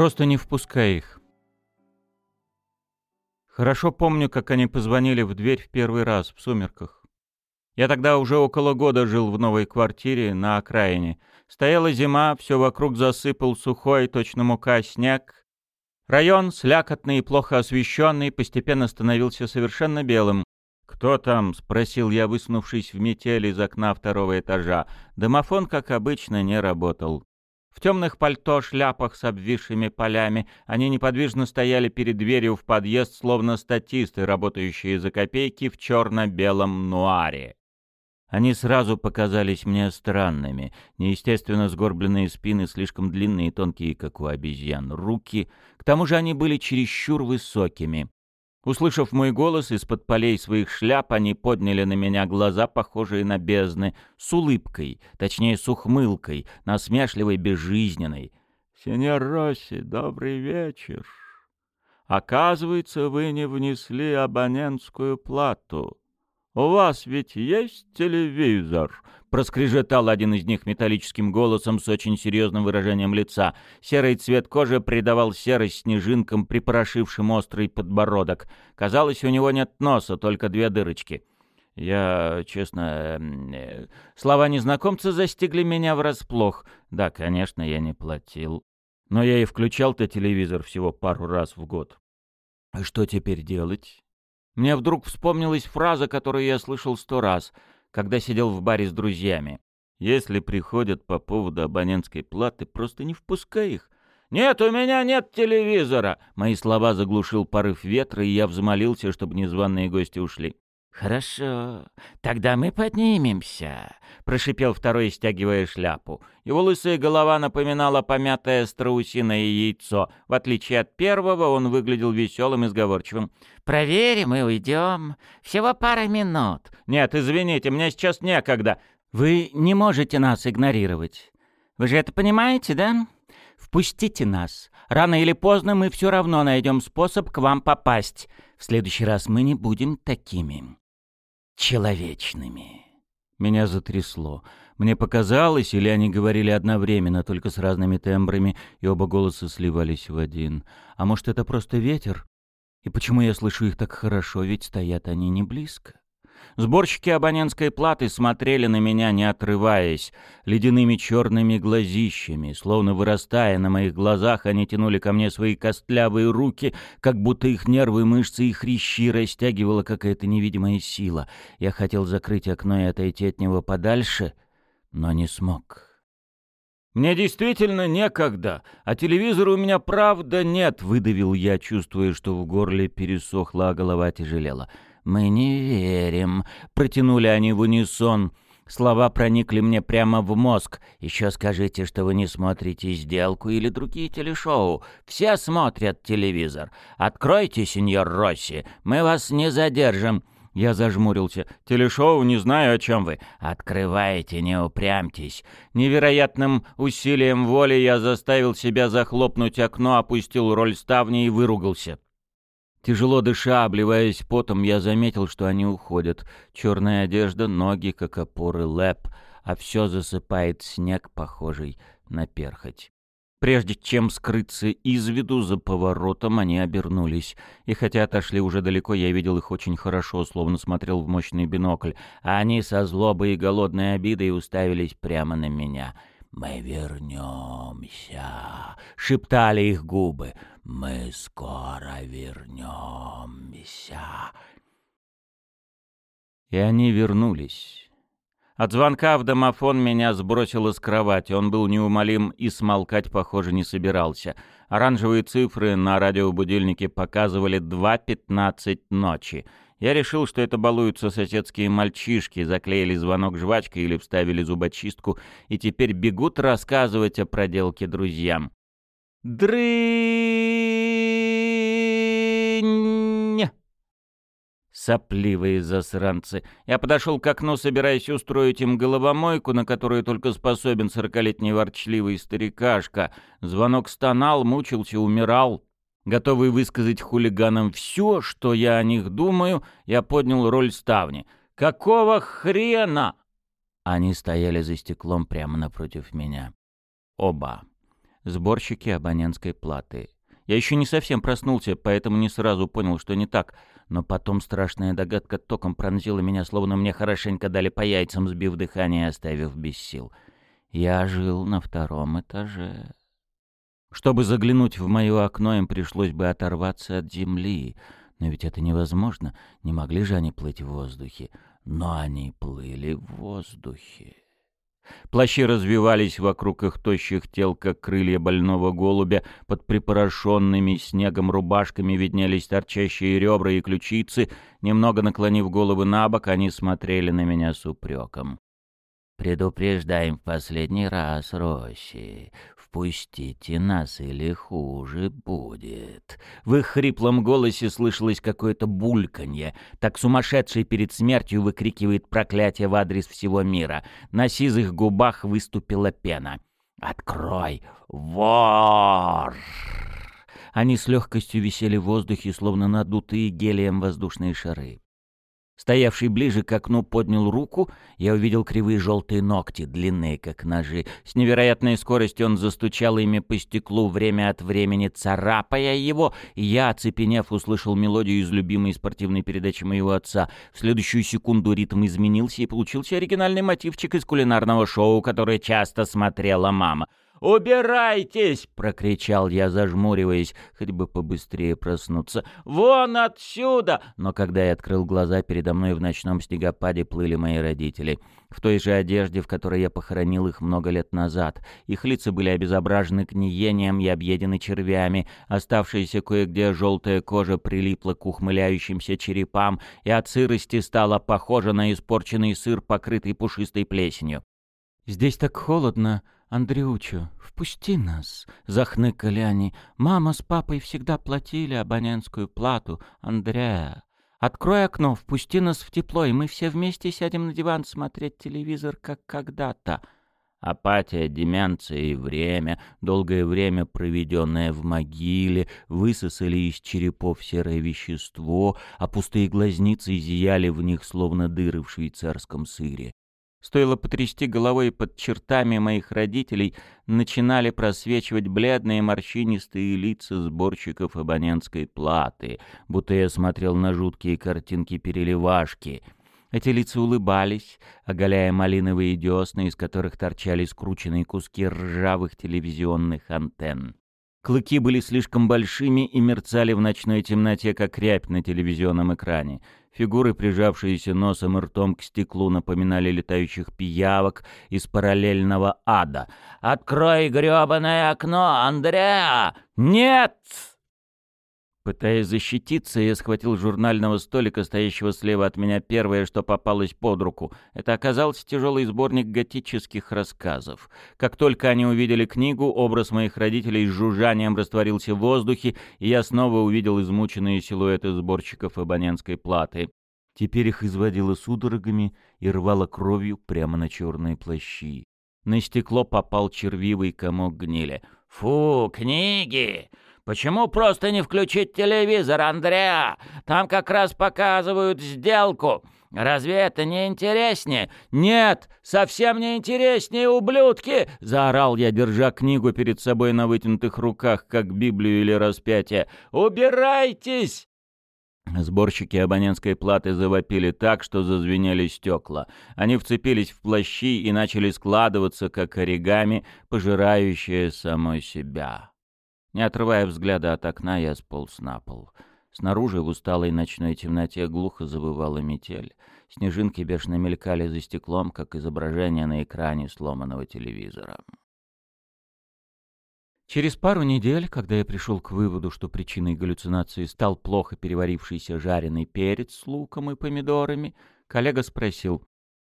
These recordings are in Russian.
Просто не впускай их. Хорошо помню, как они позвонили в дверь в первый раз, в сумерках. Я тогда уже около года жил в новой квартире на окраине. Стояла зима, все вокруг засыпал сухой, точно мука, снег. Район, слякотный и плохо освещенный, постепенно становился совершенно белым. «Кто там?» — спросил я, высунувшись в метель из окна второго этажа. Домофон, как обычно, не работал. В темных пальто, шляпах с обвисшими полями они неподвижно стояли перед дверью в подъезд, словно статисты, работающие за копейки в черно-белом нуаре. Они сразу показались мне странными. Неестественно сгорбленные спины, слишком длинные и тонкие, как у обезьян, руки. К тому же они были чересчур высокими. Услышав мой голос, из-под полей своих шляп они подняли на меня глаза, похожие на бездны, с улыбкой, точнее с ухмылкой, насмешливой, безжизненной. «Сеньор Росси, добрый вечер. Оказывается, вы не внесли абонентскую плату. У вас ведь есть телевизор?» Проскрежетал один из них металлическим голосом с очень серьезным выражением лица. Серый цвет кожи придавал серость снежинкам, припорошившим острый подбородок. Казалось, у него нет носа, только две дырочки. Я, честно... Э, слова незнакомца застигли меня врасплох. Да, конечно, я не платил. Но я и включал-то телевизор всего пару раз в год. А что теперь делать? Мне вдруг вспомнилась фраза, которую я слышал сто раз — когда сидел в баре с друзьями. Если приходят по поводу абонентской платы, просто не впускай их. «Нет, у меня нет телевизора!» Мои слова заглушил порыв ветра, и я взмолился, чтобы незваные гости ушли. «Хорошо, тогда мы поднимемся», — прошипел второй, стягивая шляпу. Его лысая голова напоминала помятое страусиное яйцо. В отличие от первого, он выглядел веселым и сговорчивым. «Проверим и уйдем. Всего пара минут». «Нет, извините, мне сейчас некогда». «Вы не можете нас игнорировать. Вы же это понимаете, да? Впустите нас. Рано или поздно мы все равно найдем способ к вам попасть. В следующий раз мы не будем такими» человечными. Меня затрясло. Мне показалось, или они говорили одновременно, только с разными тембрами, и оба голоса сливались в один. А может, это просто ветер? И почему я слышу их так хорошо, ведь стоят они не близко? Сборщики абонентской платы смотрели на меня, не отрываясь, ледяными черными глазищами. Словно вырастая на моих глазах, они тянули ко мне свои костлявые руки, как будто их нервы, мышцы и хрящи растягивала какая-то невидимая сила. Я хотел закрыть окно и отойти от него подальше, но не смог. «Мне действительно некогда, а телевизора у меня правда нет», — выдавил я, чувствуя, что в горле пересохло, а голова тяжелела. «Мы не верим», — протянули они в унисон. Слова проникли мне прямо в мозг. Еще скажите, что вы не смотрите «Сделку» или другие телешоу. Все смотрят телевизор. Откройте, сеньор Росси, мы вас не задержим. Я зажмурился. «Телешоу, не знаю, о чем вы». «Открывайте, не упрямьтесь». Невероятным усилием воли я заставил себя захлопнуть окно, опустил роль ставни и выругался. Тяжело дыша, обливаясь потом, я заметил, что они уходят. Черная одежда, ноги, как опоры, лэп, а все засыпает снег, похожий на перхоть. Прежде чем скрыться из виду за поворотом, они обернулись. И хотя отошли уже далеко, я видел их очень хорошо, словно смотрел в мощный бинокль. А они со злобой и голодной обидой уставились прямо на меня — «Мы вернемся», — шептали их губы. «Мы скоро вернемся». И они вернулись. От звонка в домофон меня сбросило с кровати. Он был неумолим и смолкать, похоже, не собирался. Оранжевые цифры на радиобудильнике показывали 2.15 ночи. Я решил, что это балуются соседские мальчишки, заклеили звонок жвачкой или вставили зубочистку, и теперь бегут рассказывать о проделке друзьям. Дрынь! Сопливые засранцы. Я подошел к окну, собираясь устроить им головомойку, на которую только способен сорокалетний ворчливый старикашка. Звонок стонал, мучился, умирал. Готовый высказать хулиганам все, что я о них думаю, я поднял роль ставни. «Какого хрена?» Они стояли за стеклом прямо напротив меня. Оба. Сборщики абонентской платы. Я еще не совсем проснулся, поэтому не сразу понял, что не так. Но потом страшная догадка током пронзила меня, словно мне хорошенько дали по яйцам, сбив дыхание и оставив без сил. Я жил на втором этаже. Чтобы заглянуть в мое окно, им пришлось бы оторваться от земли. Но ведь это невозможно. Не могли же они плыть в воздухе. Но они плыли в воздухе. Плащи развивались вокруг их тощих тел, как крылья больного голубя. Под припорошенными снегом рубашками виднелись торчащие ребра и ключицы. Немного наклонив головы на бок, они смотрели на меня с упреком. «Предупреждаем в последний раз, Росси. Впустите нас, или хуже будет». В их хриплом голосе слышалось какое-то бульканье. Так сумасшедший перед смертью выкрикивает проклятие в адрес всего мира. На сизых губах выступила пена. «Открой! Вор!» Они с легкостью висели в воздухе, словно надутые гелием воздушные шары. Стоявший ближе к окну поднял руку, я увидел кривые желтые ногти, длинные как ножи. С невероятной скоростью он застучал ими по стеклу, время от времени царапая его, и я, оцепенев, услышал мелодию из любимой спортивной передачи моего отца. В следующую секунду ритм изменился, и получился оригинальный мотивчик из кулинарного шоу, которое часто смотрела мама. «Убирайтесь!» — прокричал я, зажмуриваясь, хоть бы побыстрее проснуться. «Вон отсюда!» Но когда я открыл глаза, передо мной в ночном снегопаде плыли мои родители. В той же одежде, в которой я похоронил их много лет назад. Их лица были обезображены гниением и объедены червями. Оставшаяся кое-где желтая кожа прилипла к ухмыляющимся черепам, и от сырости стала похожа на испорченный сыр, покрытый пушистой плесенью. «Здесь так холодно!» «Андрючу, впусти нас!» — захныкали они. «Мама с папой всегда платили абонентскую плату. Андреа, открой окно, впусти нас в тепло, и мы все вместе сядем на диван смотреть телевизор, как когда-то». Апатия, деменция и время, долгое время проведенное в могиле, высосали из черепов серое вещество, а пустые глазницы зияли в них, словно дыры в швейцарском сыре. Стоило потрясти головой под чертами моих родителей, начинали просвечивать бледные морщинистые лица сборщиков абонентской платы, будто я смотрел на жуткие картинки переливашки. Эти лица улыбались, оголяя малиновые десны, из которых торчали скрученные куски ржавых телевизионных антенн. Клыки были слишком большими и мерцали в ночной темноте, как рябь на телевизионном экране. Фигуры, прижавшиеся носом и ртом к стеклу, напоминали летающих пиявок из параллельного ада. «Открой грёбаное окно, Андреа!» «Нет!» Пытаясь защититься, я схватил журнального столика, стоящего слева от меня, первое, что попалось под руку. Это оказался тяжелый сборник готических рассказов. Как только они увидели книгу, образ моих родителей с жужжанием растворился в воздухе, и я снова увидел измученные силуэты сборщиков абонентской платы. Теперь их изводило судорогами и рвало кровью прямо на черные плащи. На стекло попал червивый комок гнили. «Фу, книги! Почему просто не включить телевизор, Андреа? Там как раз показывают сделку. Разве это не интереснее? Нет, совсем не интереснее, ублюдки! Заорал я, держа книгу перед собой на вытянутых руках, как Библию или распятие. Убирайтесь! Сборщики абонентской платы завопили так, что зазвенели стекла. Они вцепились в плащи и начали складываться, как оригами, пожирающие самой себя. Не отрывая взгляда от окна, я сполз на пол. Снаружи в усталой ночной темноте глухо забывала метель. Снежинки бешено мелькали за стеклом, как изображение на экране сломанного телевизора. Через пару недель, когда я пришел к выводу, что причиной галлюцинации стал плохо переварившийся жареный перец с луком и помидорами, коллега спросил,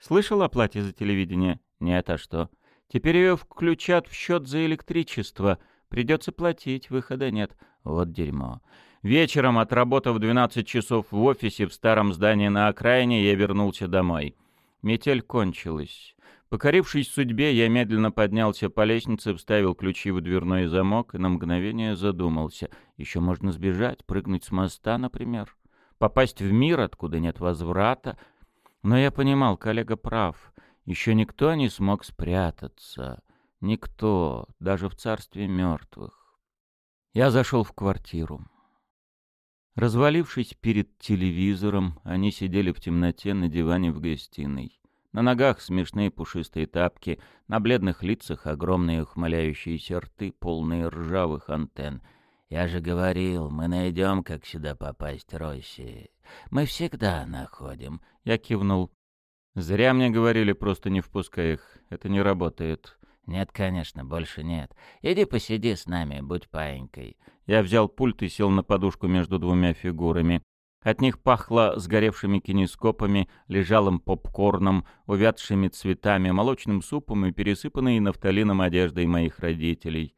«Слышал о плате за телевидение?» «Нет, а что?» «Теперь ее включат в счет за электричество», Придется платить, выхода нет. Вот дерьмо. Вечером, отработав 12 часов в офисе в старом здании на окраине, я вернулся домой. Метель кончилась. Покорившись судьбе, я медленно поднялся по лестнице, вставил ключи в дверной замок и на мгновение задумался. Еще можно сбежать, прыгнуть с моста, например. Попасть в мир, откуда нет возврата. Но я понимал, коллега прав. Еще никто не смог спрятаться. Никто, даже в царстве мертвых. Я зашел в квартиру. Развалившись перед телевизором, они сидели в темноте на диване в гостиной. На ногах смешные пушистые тапки, на бледных лицах огромные ухмыляющиеся рты, полные ржавых антенн. «Я же говорил, мы найдем, как сюда попасть, Росси. Мы всегда находим». Я кивнул. «Зря мне говорили, просто не впускай их. Это не работает». «Нет, конечно, больше нет. Иди посиди с нами, будь паинькой». Я взял пульт и сел на подушку между двумя фигурами. От них пахло сгоревшими кинескопами, лежалым попкорном, увядшими цветами, молочным супом и пересыпанной нафталином одеждой моих родителей.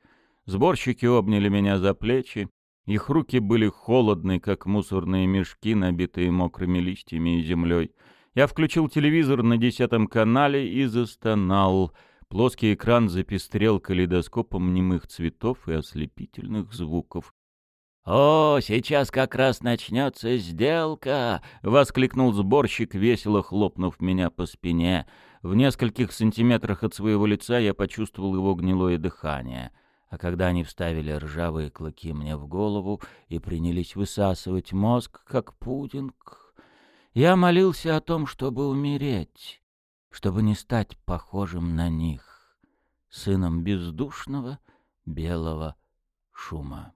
Сборщики обняли меня за плечи. Их руки были холодны, как мусорные мешки, набитые мокрыми листьями и землей. Я включил телевизор на десятом канале и застонал — Плоский экран запестрел калейдоскопом немых цветов и ослепительных звуков. «О, сейчас как раз начнется сделка!» — воскликнул сборщик, весело хлопнув меня по спине. В нескольких сантиметрах от своего лица я почувствовал его гнилое дыхание. А когда они вставили ржавые клыки мне в голову и принялись высасывать мозг, как пудинг, я молился о том, чтобы умереть чтобы не стать похожим на них, сыном бездушного белого шума.